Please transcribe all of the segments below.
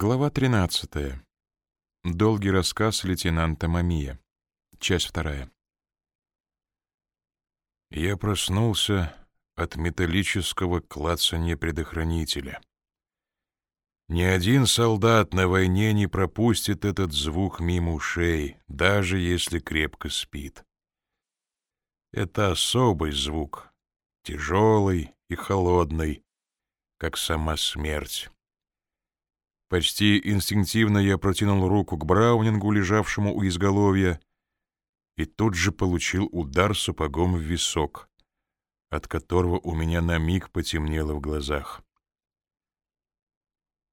Глава 13. Долгий рассказ лейтенанта Мамия. Часть вторая. Я проснулся от металлического клацанья предохранителя. Ни один солдат на войне не пропустит этот звук мимо ушей, даже если крепко спит. Это особый звук, тяжелый и холодный, как сама смерть. Почти инстинктивно я протянул руку к Браунингу, лежавшему у изголовья, и тут же получил удар сапогом в висок, от которого у меня на миг потемнело в глазах.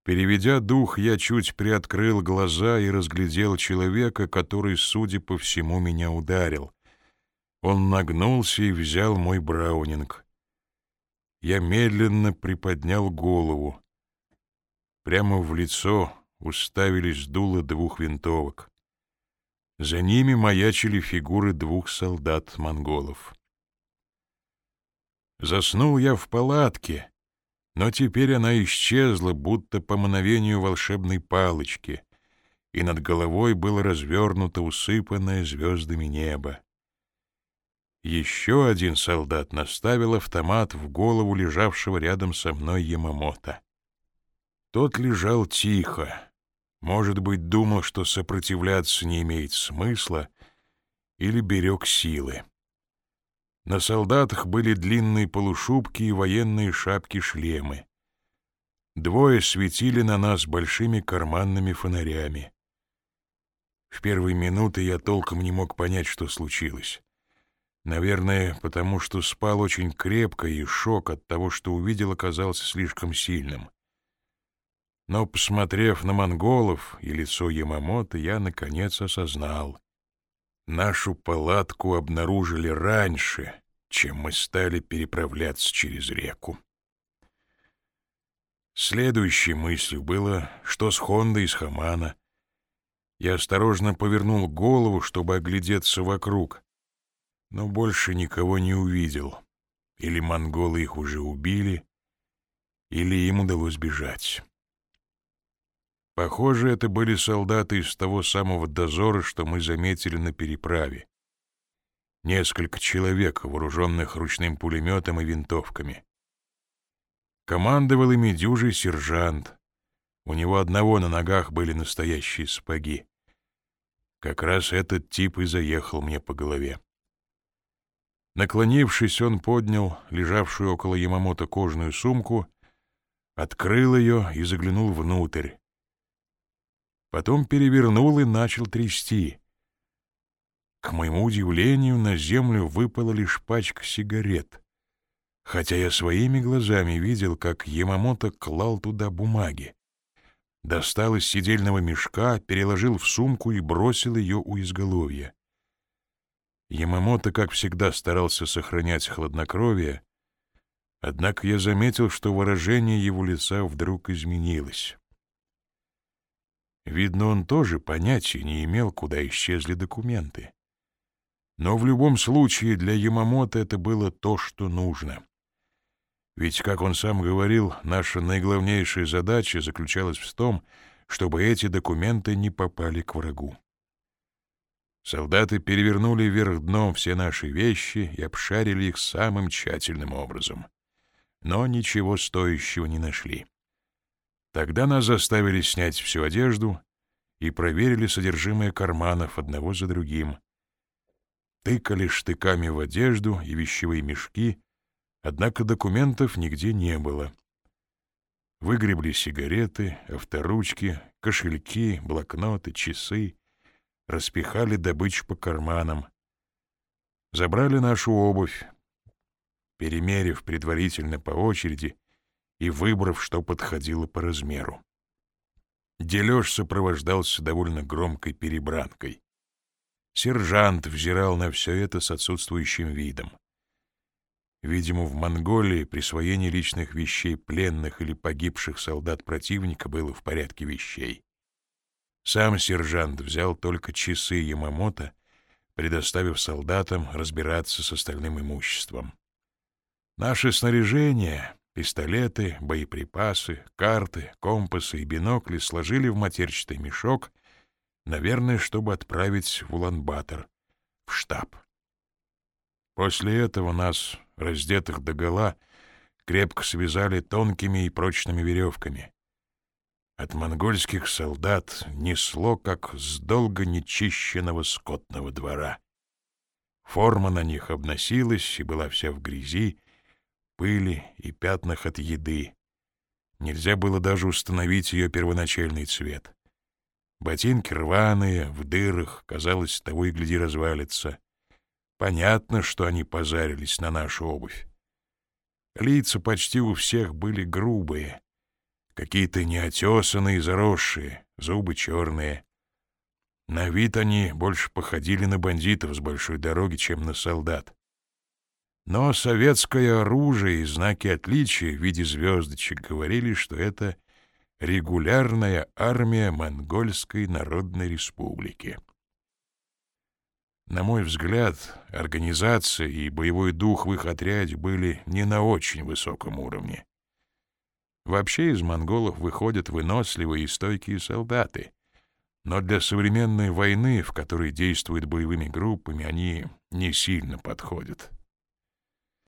Переведя дух, я чуть приоткрыл глаза и разглядел человека, который, судя по всему, меня ударил. Он нагнулся и взял мой браунинг. Я медленно приподнял голову. Прямо в лицо уставились дула двух винтовок. За ними маячили фигуры двух солдат-монголов. Заснул я в палатке, но теперь она исчезла, будто по мановению волшебной палочки, и над головой было развернуто усыпанное звездами небо. Еще один солдат наставил автомат в голову лежавшего рядом со мной Ямамото. Тот лежал тихо. Может быть, думал, что сопротивляться не имеет смысла, или берег силы. На солдатах были длинные полушубки и военные шапки-шлемы. Двое светили на нас большими карманными фонарями. В первые минуты я толком не мог понять, что случилось. Наверное, потому что спал очень крепко, и шок от того, что увидел, оказался слишком сильным. Но, посмотрев на монголов и лицо Ямамото, я, наконец, осознал. Нашу палатку обнаружили раньше, чем мы стали переправляться через реку. Следующей мыслью было, что с Хондой из Хамана. Я осторожно повернул голову, чтобы оглядеться вокруг, но больше никого не увидел. Или монголы их уже убили, или им удалось бежать. Похоже, это были солдаты из того самого дозора, что мы заметили на переправе. Несколько человек, вооруженных ручным пулеметом и винтовками. Командовал ими дюжий сержант. У него одного на ногах были настоящие сапоги. Как раз этот тип и заехал мне по голове. Наклонившись, он поднял лежавшую около Ямамото кожаную сумку, открыл ее и заглянул внутрь потом перевернул и начал трясти. К моему удивлению, на землю выпала лишь пачка сигарет, хотя я своими глазами видел, как Ямамото клал туда бумаги. Достал из сидельного мешка, переложил в сумку и бросил ее у изголовья. Ямамото, как всегда, старался сохранять хладнокровие, однако я заметил, что выражение его лица вдруг изменилось. Видно, он тоже понятия не имел, куда исчезли документы. Но в любом случае для Ямамото это было то, что нужно. Ведь, как он сам говорил, наша наиглавнейшая задача заключалась в том, чтобы эти документы не попали к врагу. Солдаты перевернули вверх дном все наши вещи и обшарили их самым тщательным образом. Но ничего стоящего не нашли. Тогда нас заставили снять всю одежду и проверили содержимое карманов одного за другим. Тыкали штыками в одежду и вещевые мешки, однако документов нигде не было. Выгребли сигареты, авторучки, кошельки, блокноты, часы, распихали добычу по карманам. Забрали нашу обувь, перемерив предварительно по очереди, и выбрав, что подходило по размеру. Дележ сопровождался довольно громкой перебранкой. Сержант взирал на все это с отсутствующим видом. Видимо, в Монголии присвоение личных вещей пленных или погибших солдат противника было в порядке вещей. Сам сержант взял только часы Ямамото, предоставив солдатам разбираться с остальным имуществом. Наше снаряжение, Пистолеты, боеприпасы, карты, компасы и бинокли сложили в матерчатый мешок, наверное, чтобы отправить в Улан-Батор, в штаб. После этого нас, раздетых догола, крепко связали тонкими и прочными веревками. От монгольских солдат несло, как с долго нечищенного скотного двора. Форма на них обносилась и была вся в грязи, пыли и пятнах от еды. Нельзя было даже установить ее первоначальный цвет. Ботинки рваные, в дырах, казалось, того и гляди развалится. Понятно, что они позарились на нашу обувь. Лица почти у всех были грубые, какие-то неотесанные, заросшие, зубы черные. На вид они больше походили на бандитов с большой дороги, чем на солдат. Но советское оружие и знаки отличия в виде звездочек говорили, что это регулярная армия Монгольской Народной Республики. На мой взгляд, организация и боевой дух в их отряде были не на очень высоком уровне. Вообще из монголов выходят выносливые и стойкие солдаты, но для современной войны, в которой действуют боевыми группами, они не сильно подходят.